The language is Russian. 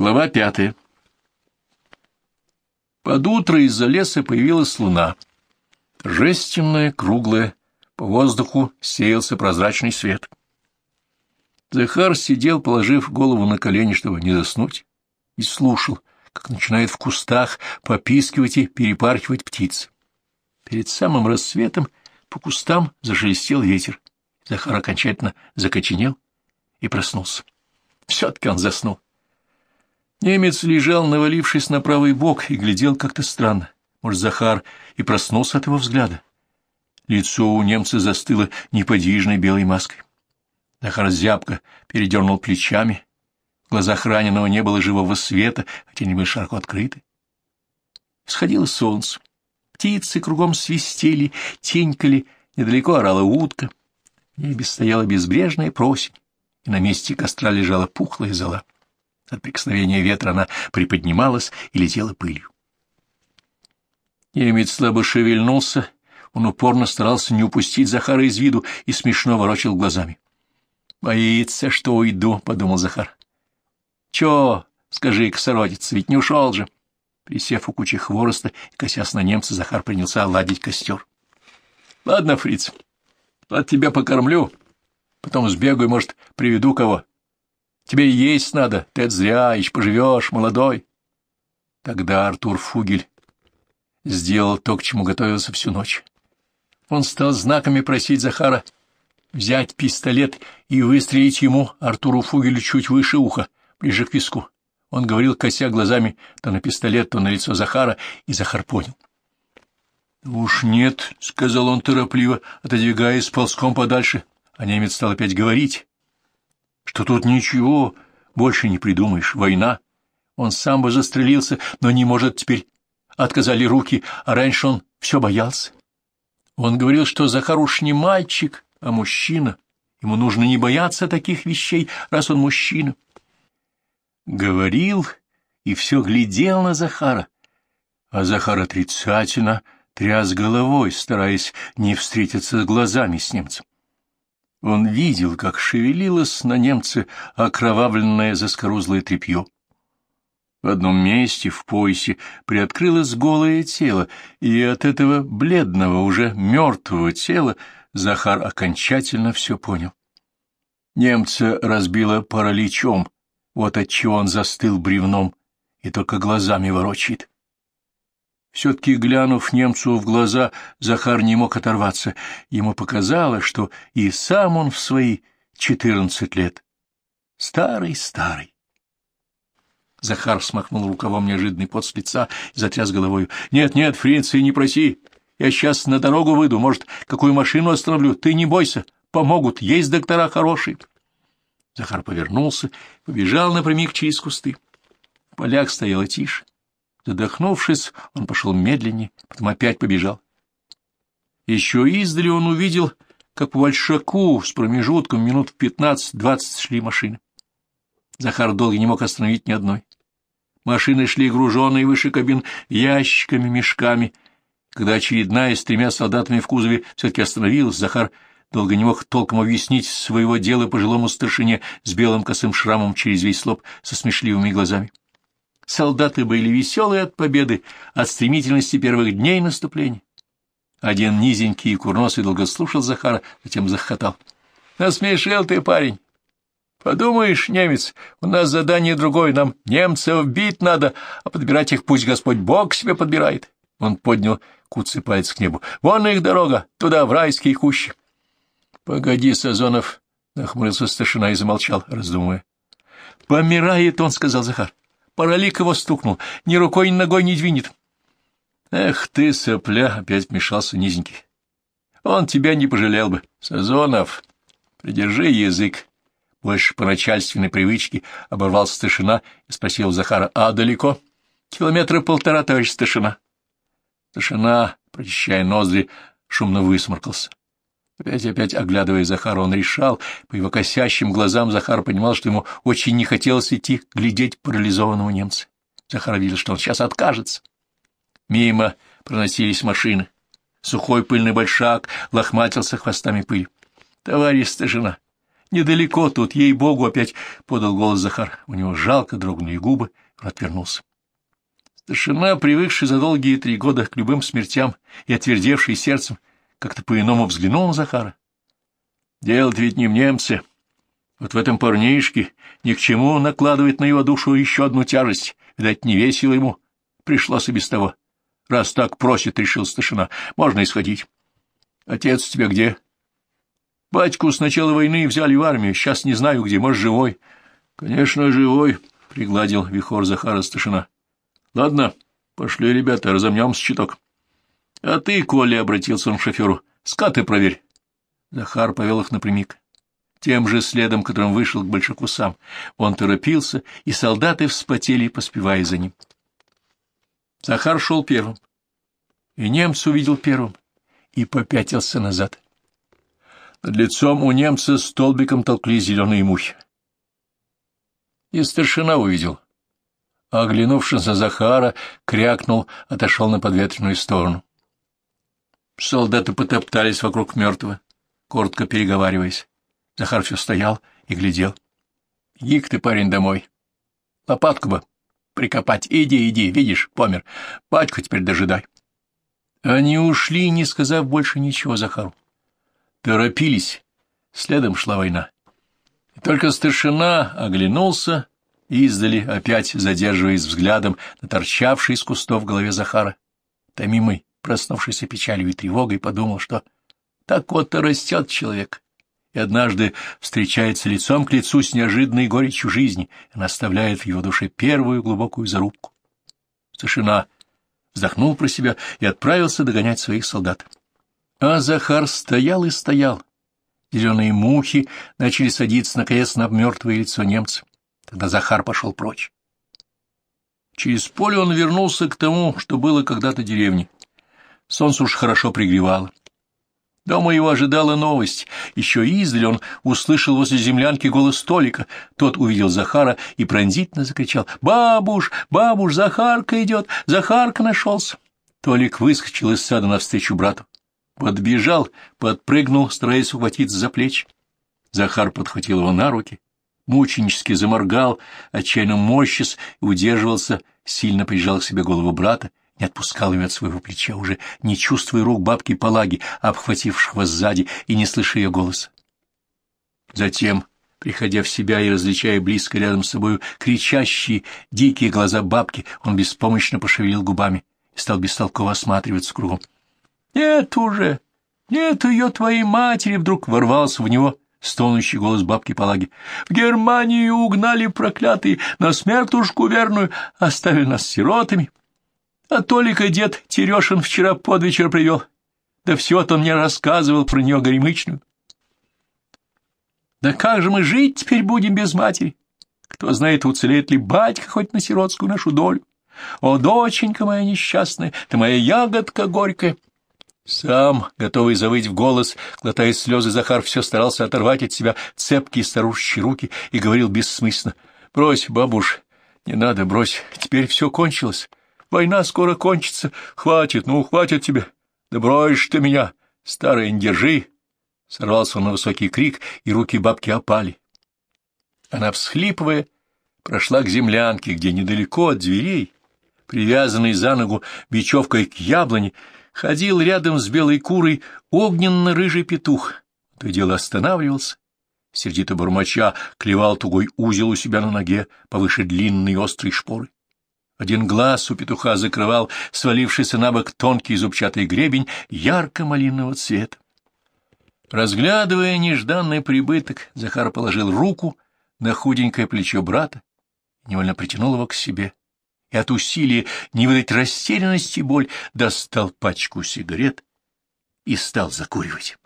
Глава пятая. Под утро из-за леса появилась луна. Торжественная, круглая, по воздуху сеялся прозрачный свет. Захар сидел, положив голову на колени, чтобы не заснуть, и слушал, как начинает в кустах попискивать и перепархивать птицы. Перед самым рассветом по кустам зашелестел ветер. Захар окончательно закоченел и проснулся. Все-таки он заснул. Немец лежал, навалившись на правый бок, и глядел как-то странно. Может, Захар и проснулся от его взгляда. Лицо у немца застыло неподвижной белой маской. Захар зябко передернул плечами. В глазах раненого не было живого света, хотя они были широко открыты. Всходило солнце. Птицы кругом свистели, тенькали, недалеко орала утка. В небе стояла безбрежная просень, и на месте костра лежала пухлая зола. От прикосновения ветра она приподнималась и летела пылью. Немец слабо шевельнулся, он упорно старался не упустить Захара из виду и смешно ворочал глазами. «Боится, что уйду», — подумал Захар. «Чё, скажи, косородец, ведь не ушел же». Присев у кучи хвороста и косясь на немца, Захар принялся оладить костер. «Ладно, фриц, от тебя покормлю, потом сбегаю, может, приведу кого. Тебе есть надо, ты это зря, еще поживешь, молодой. Тогда Артур Фугель сделал то, к чему готовился всю ночь. Он стал знаками просить Захара взять пистолет и выстрелить ему, Артуру Фугелю, чуть выше уха, ближе к виску. Он говорил, кося глазами то на пистолет, то на лицо Захара, и Захар понял. — Уж нет, — сказал он торопливо, отодвигаясь ползком подальше, а немец стал опять говорить что тут ничего больше не придумаешь, война. Он сам бы застрелился, но не может теперь. Отказали руки, а раньше он все боялся. Он говорил, что Захар уж не мальчик, а мужчина. Ему нужно не бояться таких вещей, раз он мужчина. Говорил и все глядел на Захара, а Захар отрицательно тряс головой, стараясь не встретиться глазами с немцем. Он видел, как шевелилось на немце окровавленное заскорузлое тряпье. В одном месте в поясе приоткрылось голое тело, и от этого бледного, уже мертвого тела Захар окончательно все понял. Немца разбило параличом, вот отчего он застыл бревном и только глазами ворочит. Все-таки, глянув немцу в глаза, Захар не мог оторваться. Ему показалось, что и сам он в свои четырнадцать лет. Старый-старый. Захар смахнул рукавом неожиданный пот с лица и затряс головою. «Нет, нет, Фрицы, не проси. Я сейчас на дорогу выйду, может, какую машину остановлю. Ты не бойся, помогут, есть доктора хорошие». Захар повернулся, побежал напрямик через кусты. Поляк стоял тише. Задохнувшись, он пошел медленнее, потом опять побежал. Еще издали он увидел, как по большаку с промежутком минут в пятнадцать-двадцать шли машины. Захар долго не мог остановить ни одной. Машины шли груженные выше кабин ящиками, мешками. Когда очередная с тремя солдатами в кузове все-таки остановилась, Захар долго не мог толком объяснить своего дела пожилому старшине с белым косым шрамом через весь лоб со смешливыми глазами. Солдаты были веселые от победы, от стремительности первых дней наступления. Один низенький и курносый долго слушал Захара, затем захохотал. — Насмешил ты, парень. Подумаешь, немец, у нас задание другое, нам немцев бить надо, а подбирать их пусть Господь Бог себе подбирает. Он поднял куцый палец к небу. Вон их дорога, туда, в райские кущи. — Погоди, Сазонов, — нахмурился старшина и замолчал, раздумывая. — Помирает он, — сказал Захар. Паралик его стукнул, ни рукой, ни ногой не двинет. Эх ты, сопля, опять вмешался низенький. Он тебя не пожалел бы. Сазонов, придержи язык. Больше по начальственной привычке оборвал старшина и спросил Захара, а далеко? Километра полтора, товарищ старшина. Старшина, прочищая ноздри, шумно высморкался. Опять-опять, оглядывая Захара, он решал, по его косящим глазам Захар понимал, что ему очень не хотелось идти глядеть парализованного немца. Захар видел, что он сейчас откажется. Мимо проносились машины. Сухой пыльный большак лохматился хвостами пыли. — Товарищ старшина, Недалеко тут, ей-богу, опять подал голос Захар. У него жалко дрогнули губы, он отвернулся. Старшина, привыкший за долгие три года к любым смертям и отвердевший сердцем, как-то по-иному взглянул на Захара. дело ведь не в немце. Вот в этом парнишке ни к чему накладывает на его душу еще одну тяжесть. Видать, не весело ему. Пришлось и без того. Раз так просит, решил старшина, можно исходить. Отец у тебя где? Батьку с начала войны взяли в армию, сейчас не знаю где, может, живой. Конечно, живой, — пригладил вихор Захара старшина. Ладно, пошли, ребята, разомнемся чуток. А ты, Коля, — обратился он к шоферу, — скаты проверь. Захар повел их напрямик. Тем же следом, которым вышел к большаку сам. Он торопился, и солдаты вспотели, поспевая за ним. Захар шел первым, и немец увидел первым, и попятился назад. Над лицом у немца столбиком толкли зеленые мухи. И старшина увидел, оглянувшись на Захара, крякнул, отошел на подветренную сторону. Солдаты потоптались вокруг мертвого, коротко переговариваясь. Захар все стоял и глядел. — Гик ты, парень, домой. Лопатку бы прикопать. Иди, иди, видишь, помер. Батьку теперь дожидай. Они ушли, не сказав больше ничего Захару. Торопились. Следом шла война. И только старшина оглянулся издали, опять задерживаясь взглядом на торчавший из кустов в голове Захара. Томимый, проснувшийся печалью и тревогой, подумал, что так вот-то растет человек, и однажды встречается лицом к лицу с неожиданной горечью жизни, и она оставляет в его душе первую глубокую зарубку. Старшина вздохнул про себя и отправился догонять своих солдат. А Захар стоял и стоял. Зеленые мухи начали садиться наконец на мертвое лицо немца. Тогда Захар пошел прочь. Через поле он вернулся к тому, что было когда-то деревней. Солнце уж хорошо пригревало. Дома его ожидала новость. Еще издали он услышал возле землянки голос Толика. Тот увидел Захара и пронзительно закричал «Бабуш! Бабуш! Захарка идет! Захарка нашелся!» Толик выскочил из сада навстречу брату. Подбежал, подпрыгнул, стараясь ухватиться за плечи. Захар подхватил его на руки, мученически заморгал, отчаянно морщис удерживался, сильно прижал к себе голову брата не отпускал ее от своего плеча, уже не чувствуя рук бабки Палаги, обхватившего сзади и не слыша ее голоса. Затем, приходя в себя и различая близко рядом с собою кричащие, дикие глаза бабки, он беспомощно пошевелил губами и стал бестолково осматриваться кругом. — Нет уже! Нет ее твоей матери! — вдруг ворвался в него стонущий голос бабки Палаги. — В Германию угнали проклятые, на смертушку верную, оставили нас сиротами. — а Толика дед Терешин вчера под вечер привел. Да все-то мне рассказывал про нее горемычную. Да как же мы жить теперь будем без матери? Кто знает, уцелеет ли батька хоть на сиротскую нашу долю. О, доченька моя несчастная, ты моя ягодка горькая. Сам, готовый завыть в голос, глотая слезы, Захар все старался оторвать от себя цепкие старушечьи руки и говорил бессмысленно. — Брось, бабуш, не надо, брось, теперь все кончилось. Война скоро кончится. Хватит, ну, хватит тебе. Да ты меня, старый, не держи. Сорвался он на высокий крик, и руки бабки опали. Она, всхлипывая, прошла к землянке, где недалеко от дверей, привязанный за ногу бечевкой к яблоне, ходил рядом с белой курой огненно-рыжий петух. То и дело останавливался, сердито бормоча, клевал тугой узел у себя на ноге повыше длинной острой шпоры. Один глаз у петуха закрывал свалившийся на бок тонкий зубчатый гребень ярко-малинового цвета. Разглядывая нежданный прибыток, Захар положил руку на худенькое плечо брата, невольно притянул его к себе и от усилия не выдать растерянности и боль достал пачку сигарет и стал закуривать.